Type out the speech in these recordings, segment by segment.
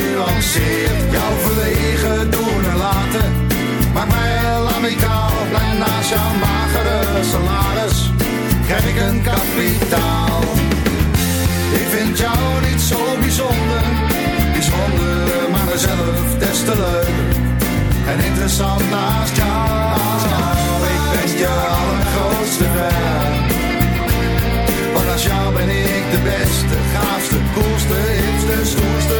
Genuanceerd. Jouw verlegen doen en laten, maakt mij heel amicaal. Blij naast jouw magere salaris, krijg ik een kapitaal. Ik vind jou niet zo bijzonder, bijzonder, maar mezelf des te leuker. En interessant naast jou, ik ben je allergrootste fan. Want naast jou ben ik de beste, gaafste, koelste, hipste, stoerste,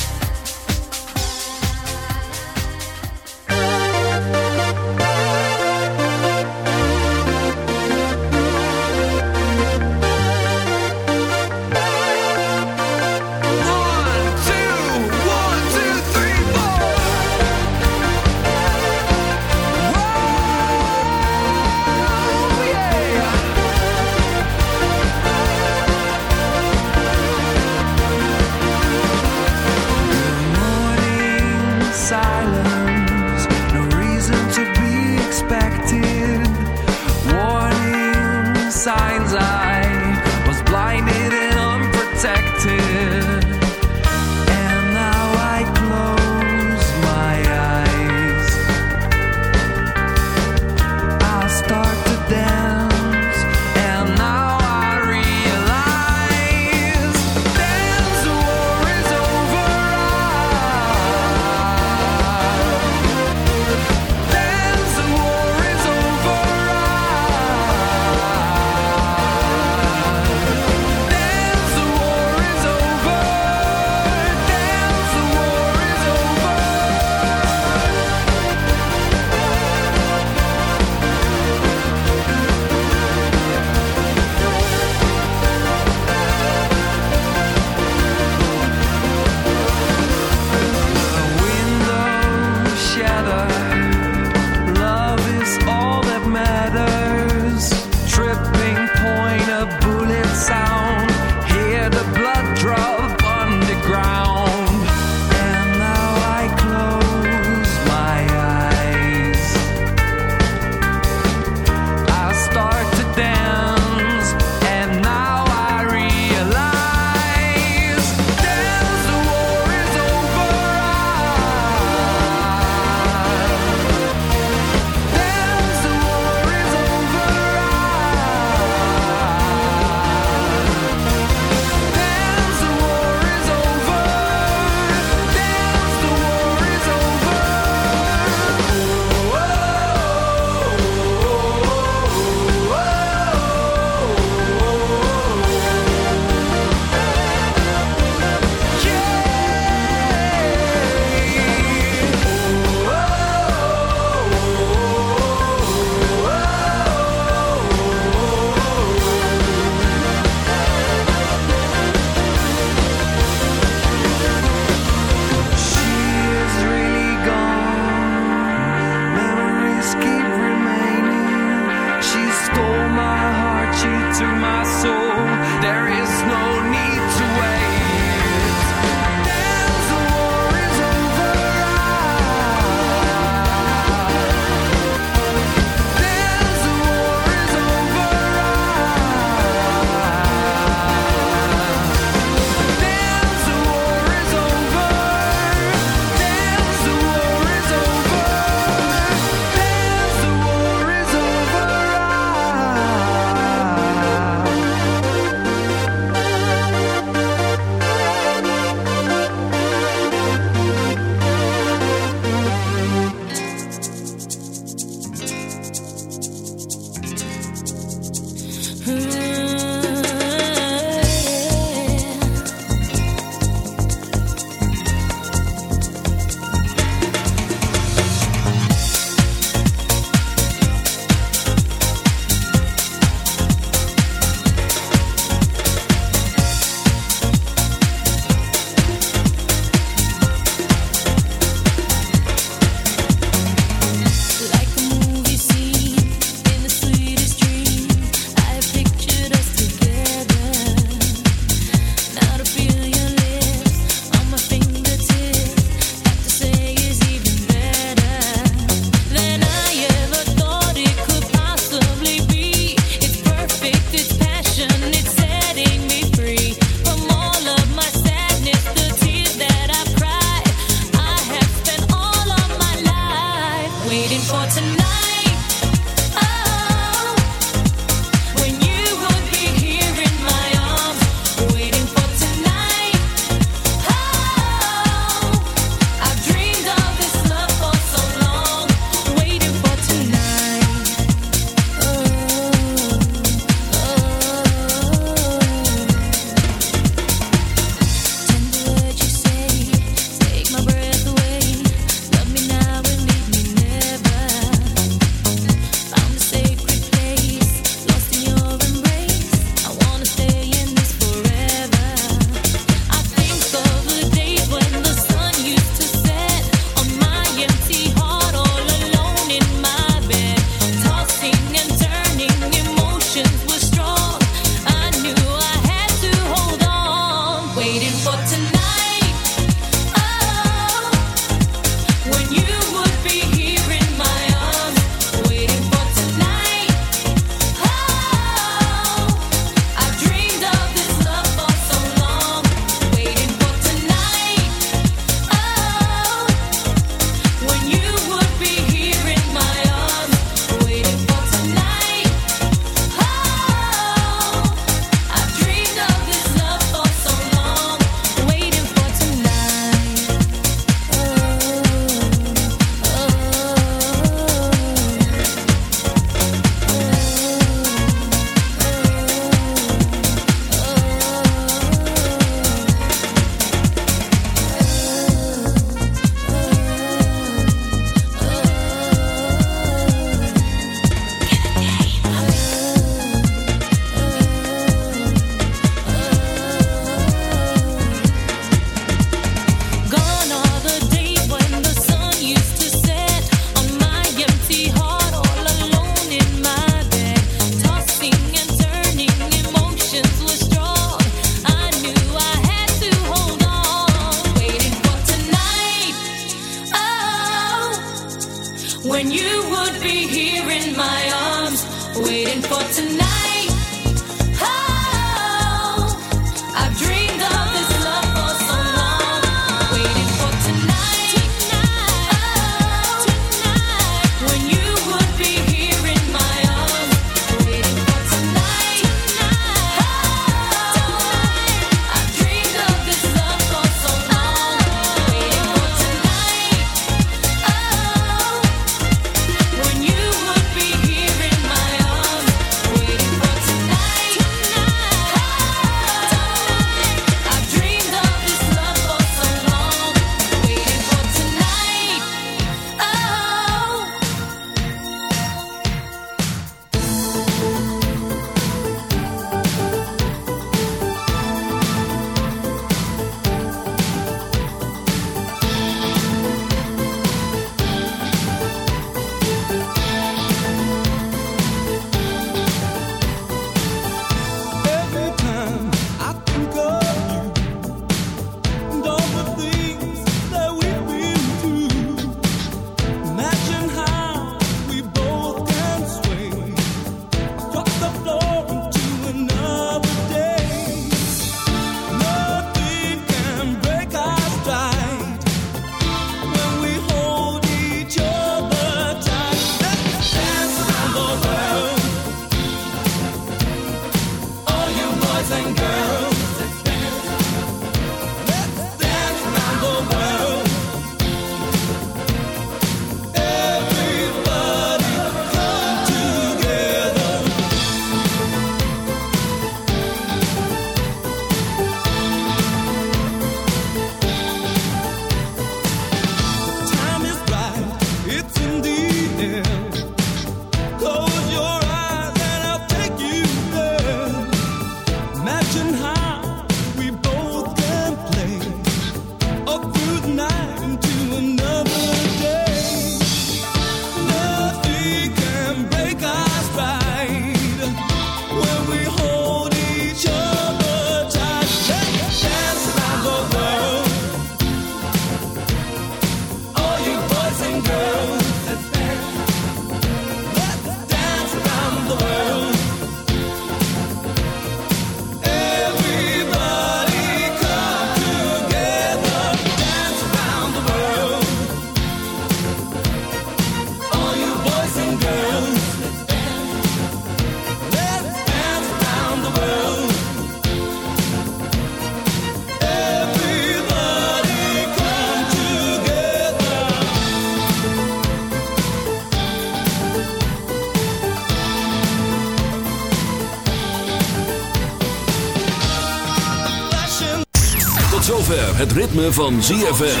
Zover het ritme van ZFM.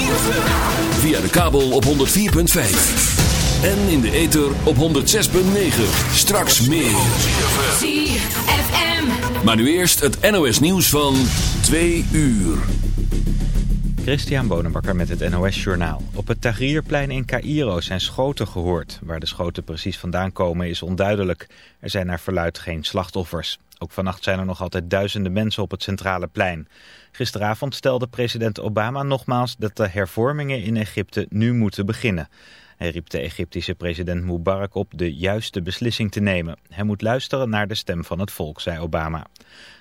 Via de kabel op 104.5. En in de ether op 106.9. Straks meer. ZFM. Maar nu eerst het NOS nieuws van 2 uur. Christian Bonenbakker met het NOS Journaal. Op het Tahrirplein in Cairo zijn schoten gehoord. Waar de schoten precies vandaan komen is onduidelijk. Er zijn naar verluid geen slachtoffers. Ook vannacht zijn er nog altijd duizenden mensen op het centrale plein. Gisteravond stelde president Obama nogmaals dat de hervormingen in Egypte nu moeten beginnen. Hij riep de Egyptische president Mubarak op de juiste beslissing te nemen. Hij moet luisteren naar de stem van het volk, zei Obama.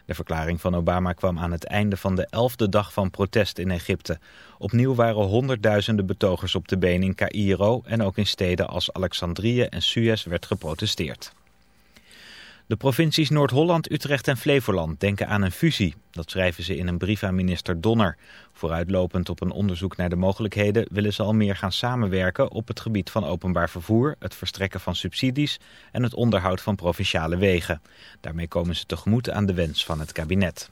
De verklaring van Obama kwam aan het einde van de elfde dag van protest in Egypte. Opnieuw waren honderdduizenden betogers op de been in Cairo en ook in steden als Alexandrië en Suez werd geprotesteerd. De provincies Noord-Holland, Utrecht en Flevoland denken aan een fusie. Dat schrijven ze in een brief aan minister Donner. Vooruitlopend op een onderzoek naar de mogelijkheden willen ze al meer gaan samenwerken op het gebied van openbaar vervoer, het verstrekken van subsidies en het onderhoud van provinciale wegen. Daarmee komen ze tegemoet aan de wens van het kabinet.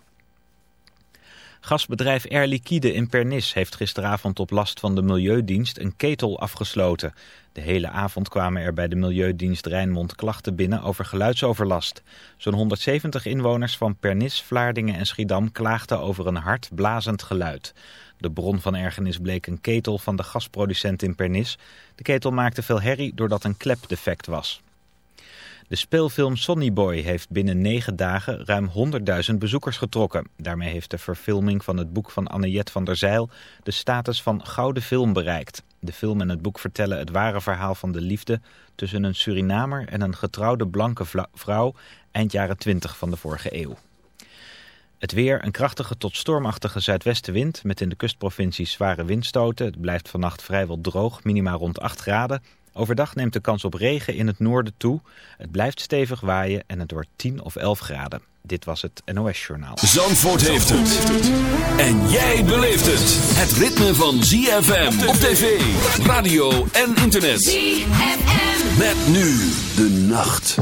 Gasbedrijf Air Liquide in Pernis heeft gisteravond op last van de Milieudienst een ketel afgesloten. De hele avond kwamen er bij de Milieudienst Rijnmond klachten binnen over geluidsoverlast. Zo'n 170 inwoners van Pernis, Vlaardingen en Schiedam klaagden over een hard blazend geluid. De bron van ergernis bleek een ketel van de gasproducent in Pernis. De ketel maakte veel herrie doordat een klep defect was. De speelfilm Sonny Boy heeft binnen negen dagen ruim 100.000 bezoekers getrokken. Daarmee heeft de verfilming van het boek van Anniette van der Zeil de status van gouden film bereikt. De film en het boek vertellen het ware verhaal van de liefde tussen een Surinamer en een getrouwde blanke vrouw eind jaren 20 van de vorige eeuw. Het weer, een krachtige tot stormachtige zuidwestenwind met in de kustprovincies zware windstoten. Het blijft vannacht vrijwel droog, minimaal rond 8 graden. Overdag neemt de kans op regen in het noorden toe. Het blijft stevig waaien en het wordt 10 of 11 graden. Dit was het NOS Journaal. Zandvoort heeft het. En jij beleeft het. Het ritme van ZFM op tv, radio en internet. ZFM. Met nu de nacht.